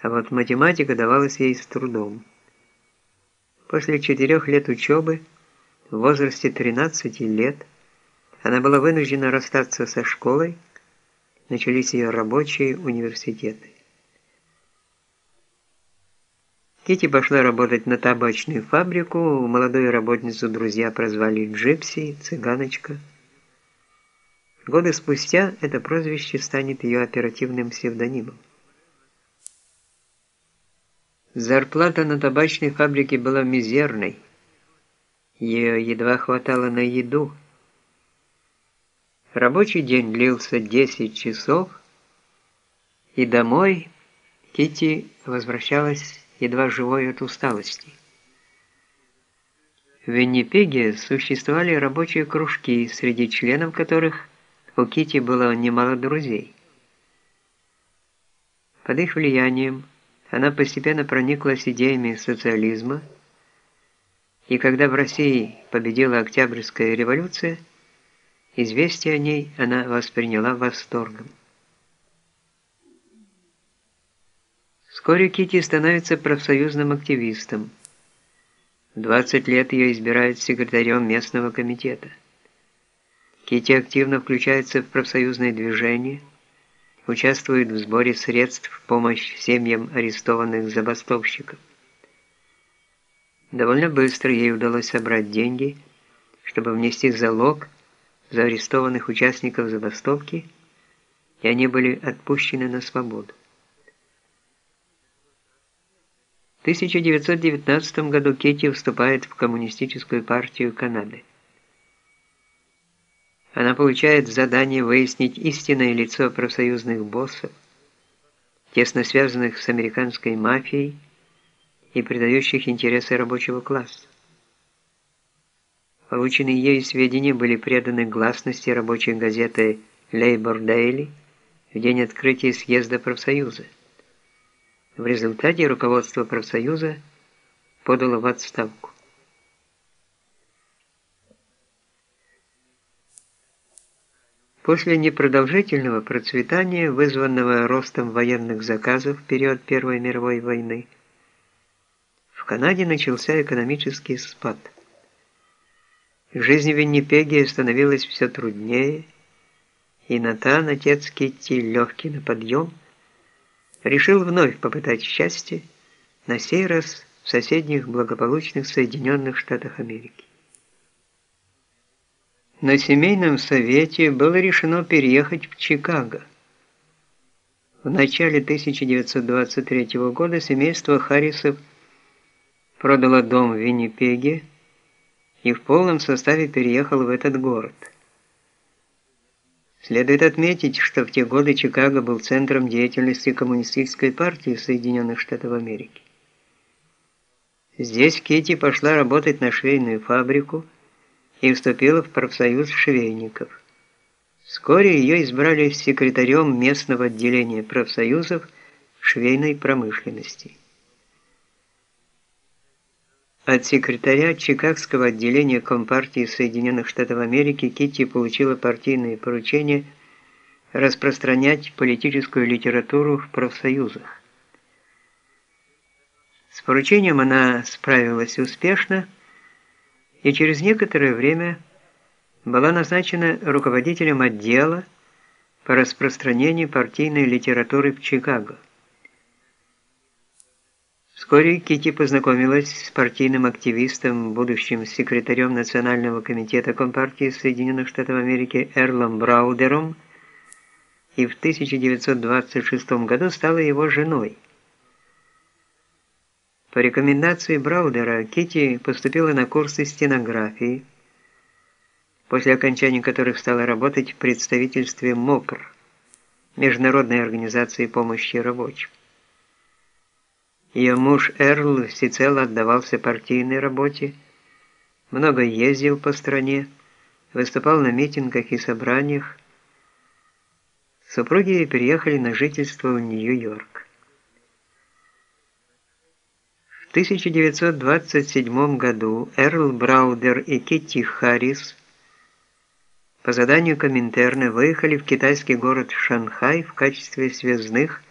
а вот математика давалась ей с трудом. После четырех лет учебы, в возрасте 13 лет, она была вынуждена расстаться со школой, начались ее рабочие университеты. Кити пошла работать на табачную фабрику, молодую работницу друзья прозвали Джипси, цыганочка. Годы спустя это прозвище станет ее оперативным псевдонимом. Зарплата на табачной фабрике была мизерной. Ее едва хватало на еду. Рабочий день длился 10 часов, и домой Кити возвращалась едва живой от усталости. В Виннипеге существовали рабочие кружки, среди членов которых у Кити было немало друзей. Под их влиянием она постепенно прониклась идеями социализма, и когда в России победила Октябрьская революция, известие о ней она восприняла восторгом. Вскоре Кити становится профсоюзным активистом. 20 лет ее избирают секретарем местного комитета. Кити активно включается в профсоюзное движение, участвует в сборе средств в помощь семьям арестованных забастовщиков. Довольно быстро ей удалось собрать деньги, чтобы внести залог за арестованных участников забастовки, и они были отпущены на свободу. 1919 году Кетти вступает в Коммунистическую партию Канады. Она получает задание выяснить истинное лицо профсоюзных боссов, тесно связанных с американской мафией и предающих интересы рабочего класса. Полученные ею сведения были преданы гласности рабочей газеты Labor Daily в день открытия съезда профсоюза. В результате руководство профсоюза подало в отставку. После непродолжительного процветания, вызванного ростом военных заказов в период Первой мировой войны, в Канаде начался экономический спад. Жизнь в Виннипеге становилась все труднее, и Натан, отец Китти, легкий на подъем – решил вновь попытать счастье, на сей раз в соседних благополучных Соединенных Штатах Америки. На семейном совете было решено переехать в Чикаго. В начале 1923 года семейство Харрисов продало дом в Виннипеге и в полном составе переехало в этот город – Следует отметить, что в те годы Чикаго был центром деятельности Коммунистической партии Соединенных Штатов Америки. Здесь Кити пошла работать на швейную фабрику и вступила в профсоюз швейников. Вскоре ее избрали секретарем местного отделения профсоюзов швейной промышленности. От секретаря Чикагского отделения Компартии Соединенных Штатов Америки Китти получила партийное поручение распространять политическую литературу в профсоюзах. С поручением она справилась успешно и через некоторое время была назначена руководителем отдела по распространению партийной литературы в Чикаго. Вскоре Кити познакомилась с партийным активистом, будущим секретарем Национального комитета Компартии Соединенных Штатов Америки Эрлом Браудером и в 1926 году стала его женой. По рекомендации Браудера Кити поступила на курсы стенографии, после окончания которых стала работать в представительстве МОПР, Международной организации помощи рабочим. Ее муж Эрл всецело отдавался партийной работе, много ездил по стране, выступал на митингах и собраниях. Супруги переехали на жительство в Нью-Йорк. В 1927 году Эрл Браудер и Китти Харрис по заданию Коминтерна выехали в китайский город Шанхай в качестве связных